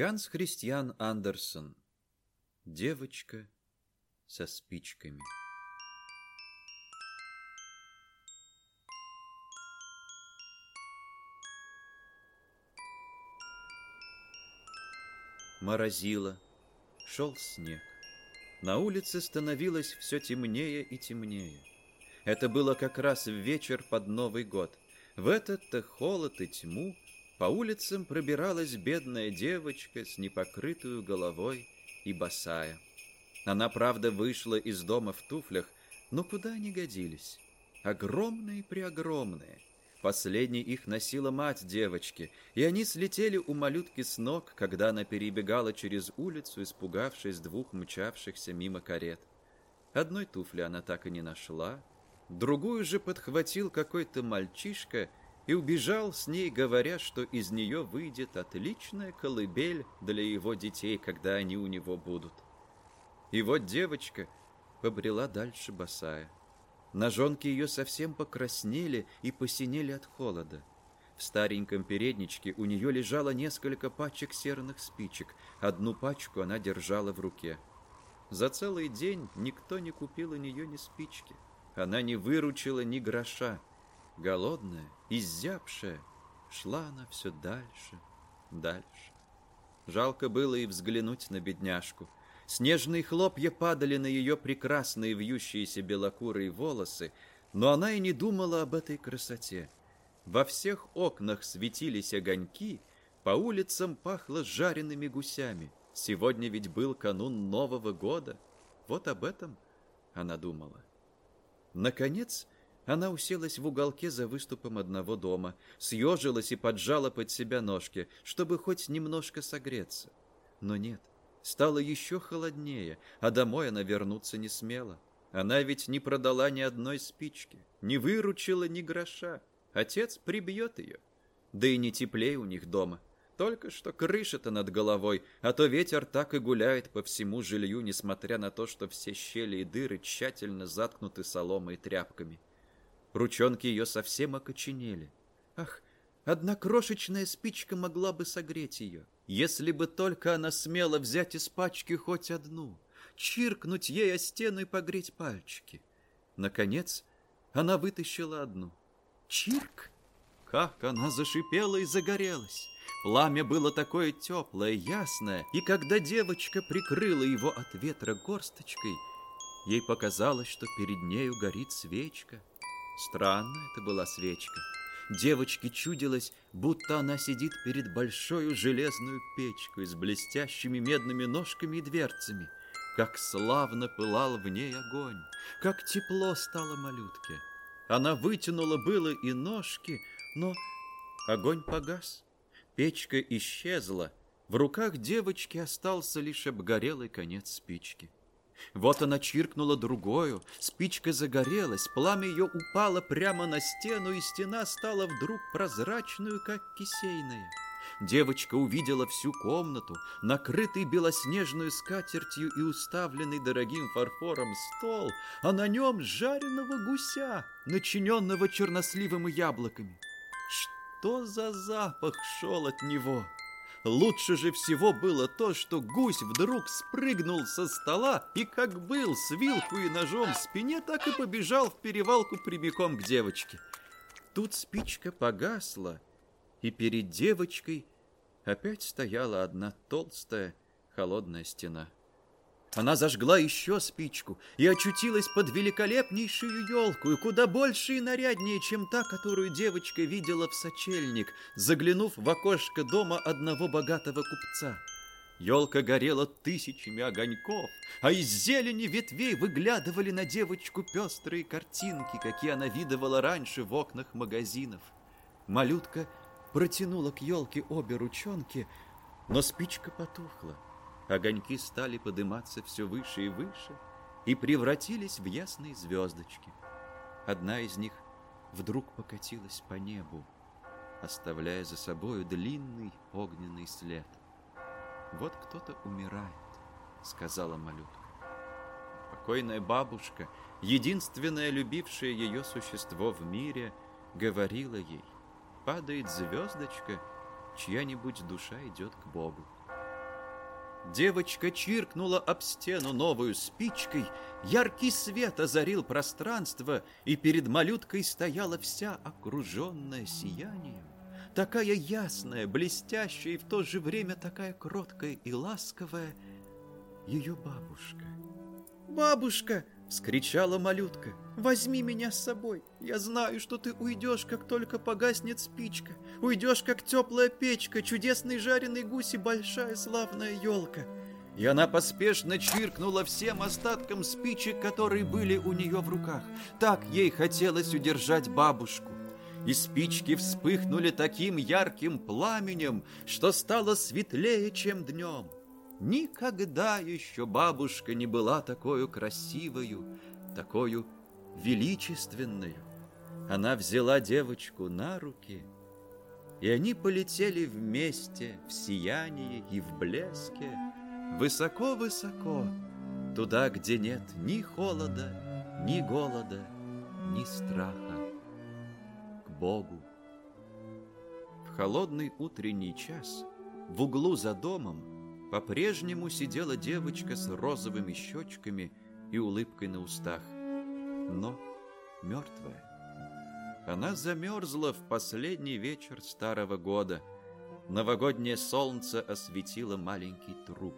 Ганс Христиан Андерсон. Девочка со спичками. Морозило, шел снег. На улице становилось все темнее и темнее. Это было как раз вечер под Новый год. В этот-то холод и тьму по улицам пробиралась бедная девочка с непокрытую головой и босая. Она, правда, вышла из дома в туфлях, но куда они годились? Огромные-преогромные. Последний их носила мать девочки, и они слетели у малютки с ног, когда она перебегала через улицу, испугавшись двух мчавшихся мимо карет. Одной туфли она так и не нашла, другую же подхватил какой-то мальчишка — и убежал с ней, говоря, что из нее выйдет отличная колыбель для его детей, когда они у него будут. И вот девочка побрела дальше босая. Ножонки ее совсем покраснели и посинели от холода. В стареньком передничке у нее лежало несколько пачек серных спичек. Одну пачку она держала в руке. За целый день никто не купил у нее ни спички. Она не выручила ни гроша. Голодная, изябшая, шла она все дальше, дальше. Жалко было и взглянуть на бедняжку. Снежные хлопья падали на ее прекрасные вьющиеся белокурые волосы, но она и не думала об этой красоте. Во всех окнах светились огоньки, по улицам пахло жареными гусями. Сегодня ведь был канун Нового года. Вот об этом она думала. Наконец, она уселась в уголке за выступом одного дома, съежилась и поджала под себя ножки, чтобы хоть немножко согреться. Но нет, стало еще холоднее, а домой она вернуться не смела. Она ведь не продала ни одной спички, не выручила ни гроша. Отец прибьет ее. Да и не теплее у них дома. Только что крыша-то над головой, а то ветер так и гуляет по всему жилью, несмотря на то, что все щели и дыры тщательно заткнуты соломой и тряпками. Ручонки ее совсем окоченели. Ах, одна крошечная спичка могла бы согреть ее, если бы только она смела взять из пачки хоть одну, чиркнуть ей о стену и погреть пальчики. Наконец, она вытащила одну. Чирк! Как она зашипела и загорелась! Пламя было такое теплое, ясное, и когда девочка прикрыла его от ветра горсточкой, ей показалось, что перед нею горит свечка — Странная это была свечка. Девочке чудилось, будто она сидит перед большой железную печкой с блестящими медными ножками и дверцами. Как славно пылал в ней огонь, как тепло стало малютке. Она вытянула было и ножки, но огонь погас. Печка исчезла, в руках девочки остался лишь обгорелый конец спички. Вот она чиркнула другую, спичка загорелась, пламя ее упало прямо на стену, и стена стала вдруг прозрачную, как кисейная. Девочка увидела всю комнату, накрытый белоснежную скатертью и уставленный дорогим фарфором стол, а на нем жареного гуся, начиненного черносливом и яблоками. Что за запах шел от него? — Лучше же всего было то, что гусь вдруг спрыгнул со стола и, как был, с вилку и ножом в спине, так и побежал в перевалку прямиком к девочке. Тут спичка погасла, и перед девочкой опять стояла одна толстая холодная стена. Она зажгла еще спичку и очутилась под великолепнейшую елку, и куда больше и наряднее, чем та, которую девочка видела в сочельник, заглянув в окошко дома одного богатого купца. Елка горела тысячами огоньков, а из зелени ветвей выглядывали на девочку пестрые картинки, какие она видывала раньше в окнах магазинов. Малютка протянула к елке обе ручонки, но спичка потухла. Огоньки стали подниматься все выше и выше и превратились в ясные звездочки. Одна из них вдруг покатилась по небу, оставляя за собою длинный огненный след. «Вот кто-то умирает», — сказала малютка. Покойная бабушка, единственное любившее ее существо в мире, говорила ей, «Падает звездочка, чья-нибудь душа идет к Богу». Девочка чиркнула об стену новую спичкой, яркий свет озарил пространство, и перед малюткой стояла вся окруженная сиянием, такая ясная, блестящая и в то же время такая кроткая и ласковая, ее бабушка. «Бабушка!» — скричала малютка. «Возьми меня с собой. Я знаю, что ты уйдешь, как только погаснет спичка. Уйдешь, как теплая печка, чудесный жареный гусь и большая славная елка». И она поспешно чиркнула всем остаткам спичек, которые были у нее в руках. Так ей хотелось удержать бабушку. И спички вспыхнули таким ярким пламенем, что стало светлее, чем днем. Никогда еще бабушка не была такой красивою, такой величественной. Она взяла девочку на руки, и они полетели вместе в сиянии и в блеске, высоко-высоко, туда, где нет ни холода, ни голода, ни страха, к Богу. В холодный утренний час в углу за домом по-прежнему сидела девочка с розовыми щечками и улыбкой на устах, но мертвая. Она замерзла в последний вечер старого года. Новогоднее солнце осветило маленький труп.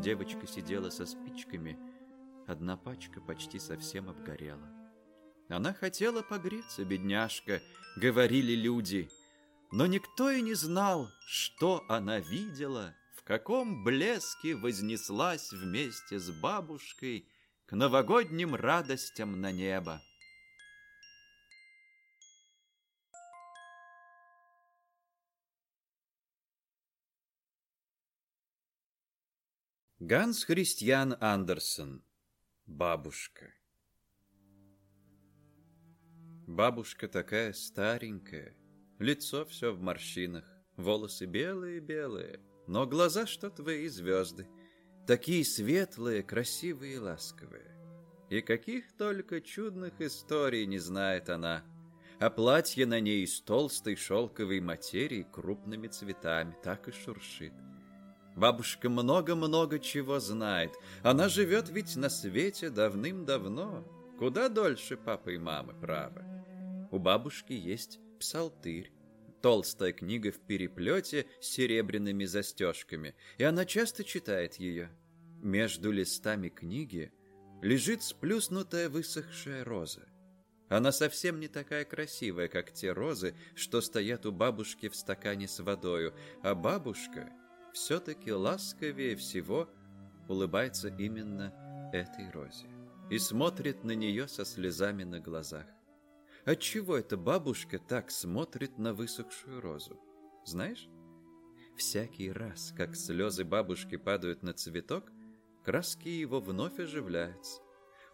Девочка сидела со спичками, одна пачка почти совсем обгорела. Она хотела погреться, бедняжка, говорили люди, но никто и не знал, что она видела каком блеске вознеслась вместе с бабушкой к новогодним радостям на небо. Ганс Христиан Андерсон. Бабушка. Бабушка такая старенькая, лицо все в морщинах, волосы белые-белые, но глаза что твои звезды, такие светлые, красивые и ласковые. И каких только чудных историй не знает она, а платье на ней из толстой шелковой материи крупными цветами так и шуршит. Бабушка много-много чего знает. Она живет ведь на свете давным-давно, куда дольше папы и мамы, право. У бабушки есть псалтырь, толстая книга в переплете с серебряными застежками, и она часто читает ее. Между листами книги лежит сплюснутая высохшая роза. Она совсем не такая красивая, как те розы, что стоят у бабушки в стакане с водою, а бабушка все-таки ласковее всего улыбается именно этой розе и смотрит на нее со слезами на глазах. Отчего эта бабушка так смотрит на высохшую розу? Знаешь? Всякий раз, как слезы бабушки падают на цветок, краски его вновь оживляются.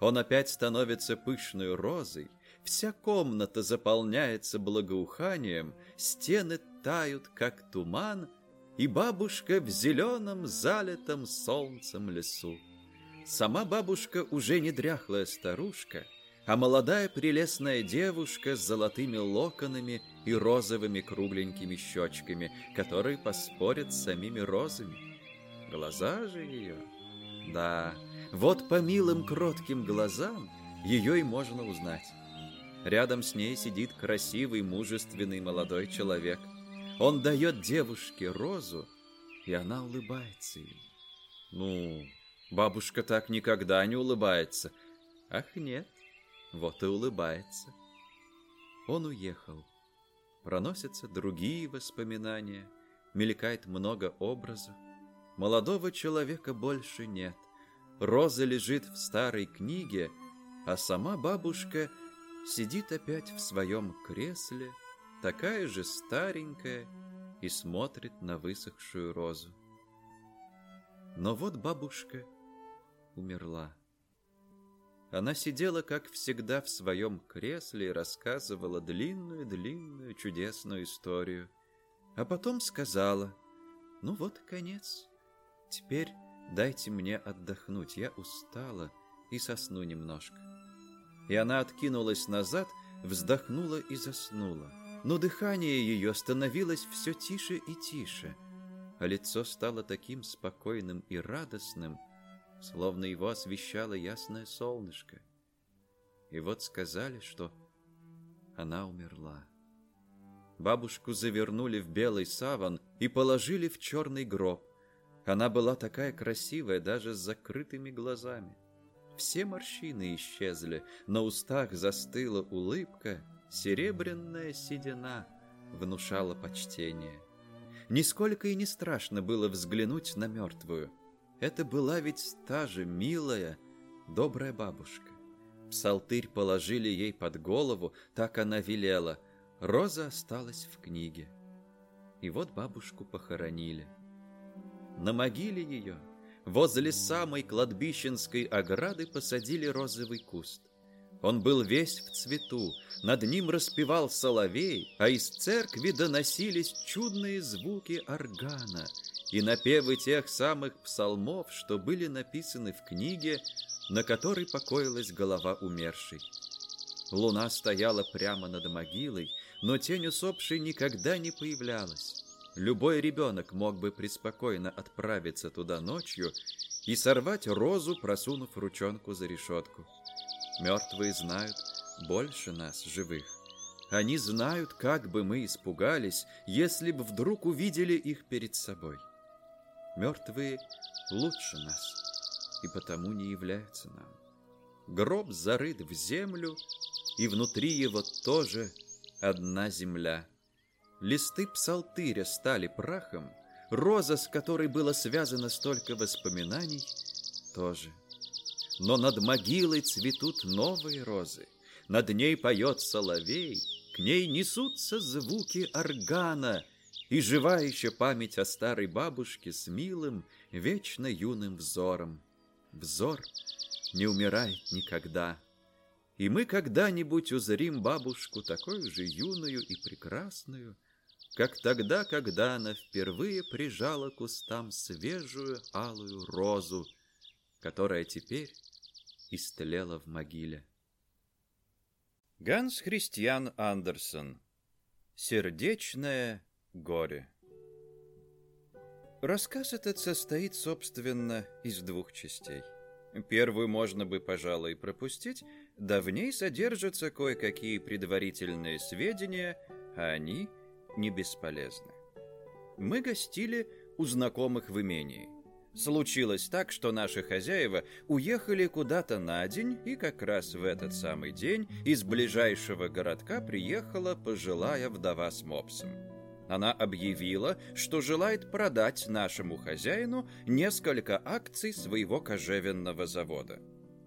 Он опять становится пышной розой, вся комната заполняется благоуханием, стены тают, как туман, и бабушка в зеленом, залитом солнцем лесу. Сама бабушка уже не дряхлая старушка — а молодая прелестная девушка с золотыми локонами и розовыми кругленькими щечками, которые поспорят с самими розами. Глаза же ее... Да, вот по милым кротким глазам ее и можно узнать. Рядом с ней сидит красивый, мужественный молодой человек. Он дает девушке розу, и она улыбается ему. Ну, бабушка так никогда не улыбается. Ах, нет. Вот и улыбается. Он уехал. Проносятся другие воспоминания, мелькает много образов. Молодого человека больше нет. Роза лежит в старой книге, а сама бабушка сидит опять в своем кресле, такая же старенькая, и смотрит на высохшую розу. Но вот бабушка умерла. Она сидела, как всегда, в своем кресле и рассказывала длинную-длинную чудесную историю. А потом сказала, «Ну вот конец. Теперь дайте мне отдохнуть. Я устала и сосну немножко». И она откинулась назад, вздохнула и заснула. Но дыхание ее становилось все тише и тише. а лицо стало таким спокойным и радостным, словно его освещало ясное солнышко. И вот сказали, что она умерла. Бабушку завернули в белый саван и положили в черный гроб. Она была такая красивая, даже с закрытыми глазами. Все морщины исчезли, на устах застыла улыбка, серебряная седина внушала почтение. Нисколько и не страшно было взглянуть на мертвую. Это была ведь та же милая, добрая бабушка. Псалтырь положили ей под голову, так она велела. Роза осталась в книге. И вот бабушку похоронили. На могиле ее возле самой кладбищенской ограды посадили розовый куст. Он был весь в цвету, над ним распевал соловей, а из церкви доносились чудные звуки органа и напевы тех самых псалмов, что были написаны в книге, на которой покоилась голова умершей. Луна стояла прямо над могилой, но тень усопшей никогда не появлялась. Любой ребенок мог бы преспокойно отправиться туда ночью и сорвать розу, просунув ручонку за решетку. Мертвые знают больше нас, живых. Они знают, как бы мы испугались, если бы вдруг увидели их перед собой. Мертвые лучше нас, и потому не являются нам. Гроб зарыт в землю, и внутри его тоже одна земля. Листы псалтыря стали прахом, роза, с которой было связано столько воспоминаний, тоже но над могилой цветут новые розы. Над ней поет соловей, к ней несутся звуки органа, и жива еще память о старой бабушке с милым, вечно юным взором. Взор не умирает никогда. И мы когда-нибудь узрим бабушку такую же юную и прекрасную, как тогда, когда она впервые прижала к кустам свежую алую розу, которая теперь истлела в могиле. Ганс Христиан Андерсон «Сердечное горе» Рассказ этот состоит, собственно, из двух частей. Первую можно бы, пожалуй, пропустить, да в ней содержатся кое-какие предварительные сведения, а они не бесполезны. Мы гостили у знакомых в имении – Случилось так, что наши хозяева уехали куда-то на день, и как раз в этот самый день из ближайшего городка приехала пожилая вдова с мопсом. Она объявила, что желает продать нашему хозяину несколько акций своего кожевенного завода.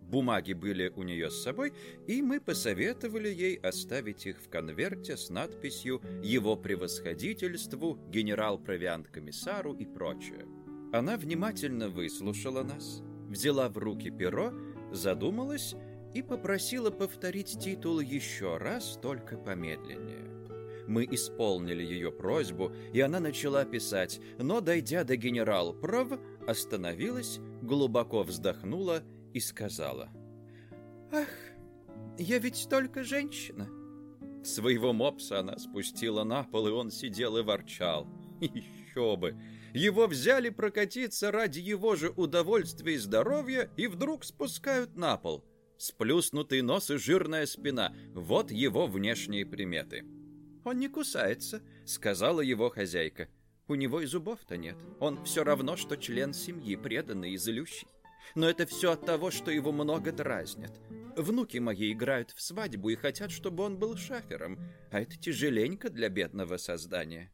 Бумаги были у нее с собой, и мы посоветовали ей оставить их в конверте с надписью «Его превосходительству, генерал-провиант-комиссару» и прочее. Она внимательно выслушала нас, взяла в руки перо, задумалась и попросила повторить титул еще раз, только помедленнее. Мы исполнили ее просьбу, и она начала писать, но, дойдя до генерал-прав, остановилась, глубоко вздохнула и сказала. «Ах, я ведь только женщина!» Своего мопса она спустила на пол, и он сидел и ворчал. Еще бы! Его взяли прокатиться ради его же удовольствия и здоровья и вдруг спускают на пол. Сплюснутый нос и жирная спина – вот его внешние приметы. «Он не кусается», – сказала его хозяйка. «У него и зубов-то нет. Он все равно, что член семьи, преданный и злющий. Но это все от того, что его много дразнят. Внуки мои играют в свадьбу и хотят, чтобы он был шафером, а это тяжеленько для бедного создания».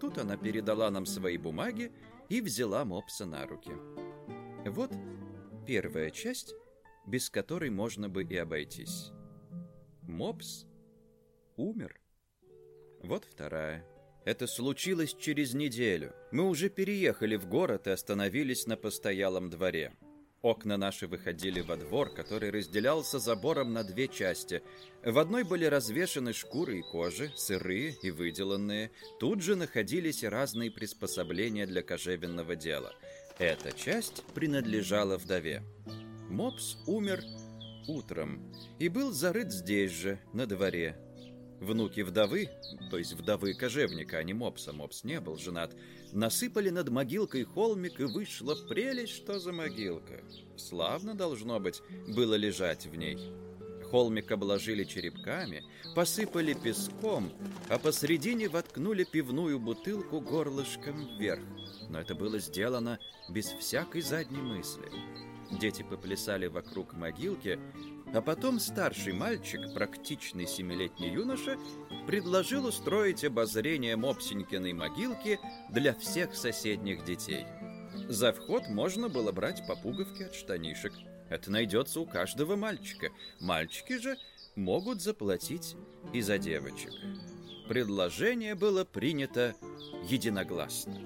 Тут она передала нам свои бумаги и взяла мопса на руки. Вот первая часть, без которой можно бы и обойтись. Мопс умер. Вот вторая. Это случилось через неделю. Мы уже переехали в город и остановились на постоялом дворе. Окна наши выходили во двор, который разделялся забором на две части. В одной были развешаны шкуры и кожи, сырые и выделанные. Тут же находились разные приспособления для кожевенного дела. Эта часть принадлежала вдове. Мопс умер утром и был зарыт здесь же, на дворе. Внуки вдовы, то есть вдовы кожевника, а не мопса, мопс не был женат, насыпали над могилкой холмик, и вышла прелесть, что за могилка. Славно, должно быть, было лежать в ней. Холмик обложили черепками, посыпали песком, а посредине воткнули пивную бутылку горлышком вверх. Но это было сделано без всякой задней мысли. Дети поплясали вокруг могилки, а потом старший мальчик, практичный семилетний юноша, предложил устроить обозрение Мопсенькиной могилки для всех соседних детей. За вход можно было брать по пуговке от штанишек. Это найдется у каждого мальчика. Мальчики же могут заплатить и за девочек. Предложение было принято единогласно.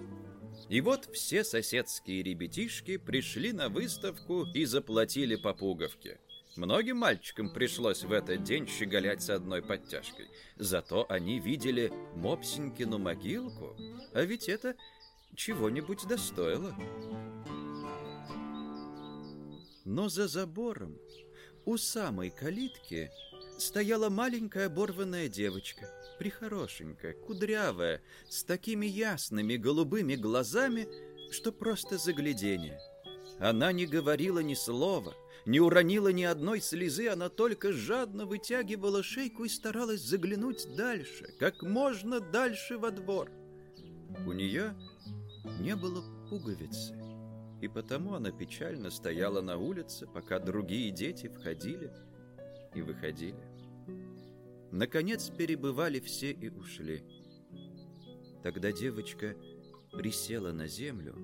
И вот все соседские ребятишки пришли на выставку и заплатили по пуговке. Многим мальчикам пришлось в этот день щеголять с одной подтяжкой. Зато они видели Мопсенькину могилку, а ведь это чего-нибудь достоило. Но за забором, у самой калитки, стояла маленькая оборванная девочка, прихорошенькая, кудрявая, с такими ясными голубыми глазами, что просто заглядение. Она не говорила ни слова, не уронила ни одной слезы, она только жадно вытягивала шейку и старалась заглянуть дальше, как можно дальше во двор. У нее не было пуговицы, и потому она печально стояла на улице, пока другие дети входили и выходили. Наконец перебывали все и ушли. Тогда девочка присела на землю,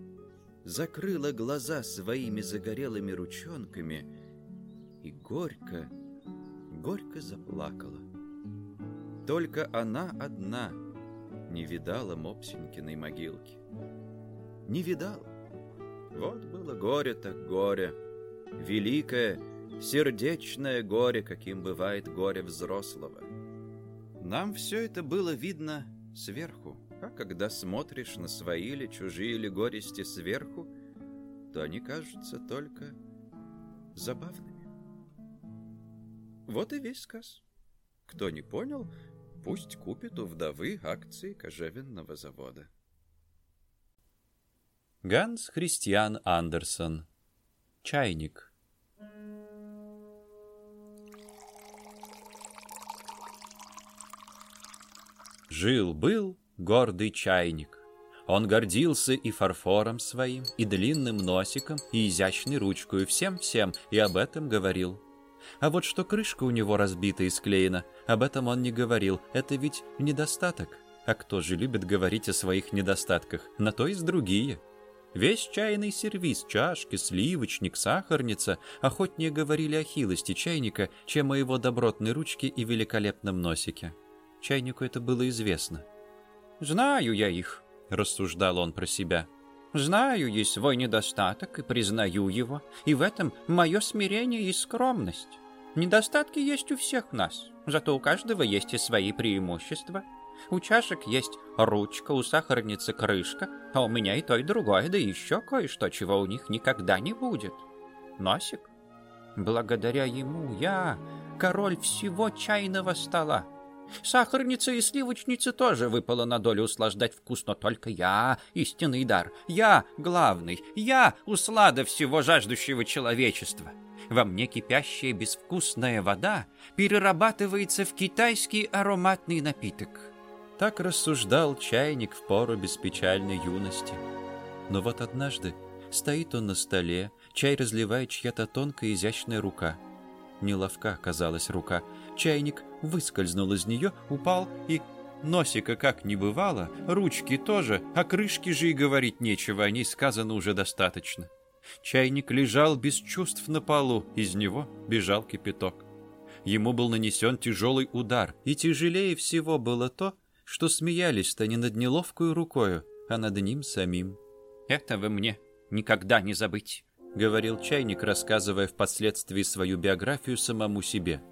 закрыла глаза своими загорелыми ручонками и горько, горько заплакала. Только она одна не видала Мопсенькиной могилки. Не видала. Вот было горе так горе, великое, сердечное горе, каким бывает горе взрослого. Нам все это было видно сверху, а когда смотришь на свои или чужие или горести сверху, то они кажутся только забавными. Вот и весь сказ. Кто не понял, пусть купит у вдовы акции кожевенного завода. Ганс Христиан Андерсон Чайник Жил-был гордый чайник. Он гордился и фарфором своим, и длинным носиком, и изящной ручкой, всем-всем, и об этом говорил. А вот что крышка у него разбита и склеена, об этом он не говорил, это ведь недостаток. А кто же любит говорить о своих недостатках? На то есть другие. Весь чайный сервиз, чашки, сливочник, сахарница охотнее говорили о хилости чайника, чем о его добротной ручке и великолепном носике. Чайнику это было известно. «Знаю я их», — рассуждал он про себя. «Знаю есть свой недостаток и признаю его, и в этом мое смирение и скромность. Недостатки есть у всех нас, зато у каждого есть и свои преимущества. У чашек есть ручка, у сахарницы крышка, а у меня и то, и другое, да еще кое-что, чего у них никогда не будет. Носик. Благодаря ему я король всего чайного стола. Сахарница и сливочницы тоже выпало на долю услаждать вкус, но только я — истинный дар. Я — главный. Я — услада всего жаждущего человечества. Во мне кипящая безвкусная вода перерабатывается в китайский ароматный напиток. Так рассуждал чайник в пору беспечальной юности. Но вот однажды стоит он на столе, чай разливает чья-то тонкая изящная рука. Неловка оказалась рука. Чайник выскользнул из нее, упал и... Носика как не бывало, ручки тоже, а крышки же и говорить нечего, о ней сказано уже достаточно. Чайник лежал без чувств на полу, из него бежал кипяток. Ему был нанесен тяжелый удар, и тяжелее всего было то, что смеялись-то не над неловкую рукою, а над ним самим. «Этого мне никогда не забыть», — говорил Чайник, рассказывая впоследствии свою биографию самому себе.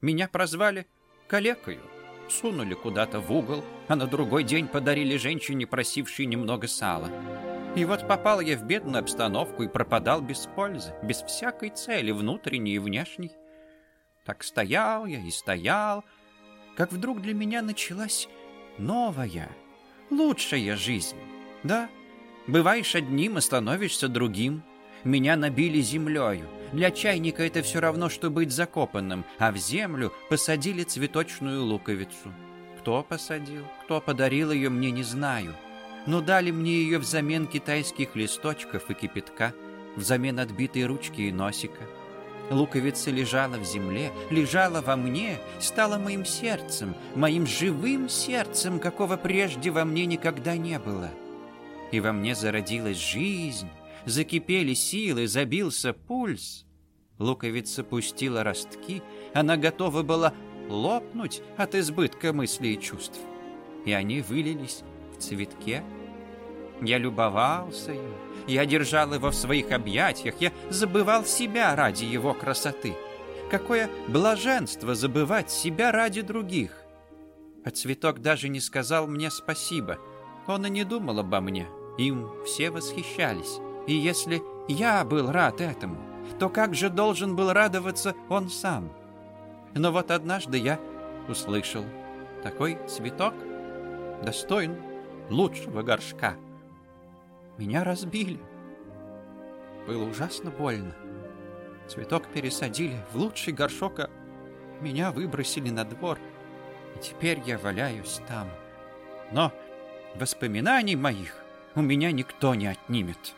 Меня прозвали калекою. Сунули куда-то в угол, а на другой день подарили женщине, просившей немного сала. И вот попал я в бедную обстановку и пропадал без пользы, без всякой цели, внутренней и внешней. Так стоял я и стоял, как вдруг для меня началась новая, лучшая жизнь. Да, бываешь одним, а становишься другим. Меня набили землею. Для чайника это все равно, что быть закопанным, а в землю посадили цветочную луковицу. Кто посадил, кто подарил ее, мне не знаю. Но дали мне ее взамен китайских листочков и кипятка, взамен отбитой ручки и носика. Луковица лежала в земле, лежала во мне, стала моим сердцем, моим живым сердцем, какого прежде во мне никогда не было. И во мне зародилась жизнь, закипели силы, забился пульс. Луковица пустила ростки, она готова была лопнуть от избытка мыслей и чувств. И они вылились в цветке. Я любовался им, я держал его в своих объятиях, я забывал себя ради его красоты. Какое блаженство забывать себя ради других. А цветок даже не сказал мне спасибо. Он и не думал обо мне. Им все восхищались. И если я был рад этому, то как же должен был радоваться он сам? Но вот однажды я услышал, такой цветок достоин лучшего горшка. Меня разбили. Было ужасно больно. Цветок пересадили в лучший горшок, а меня выбросили на двор. И теперь я валяюсь там. Но воспоминаний моих у меня никто не отнимет.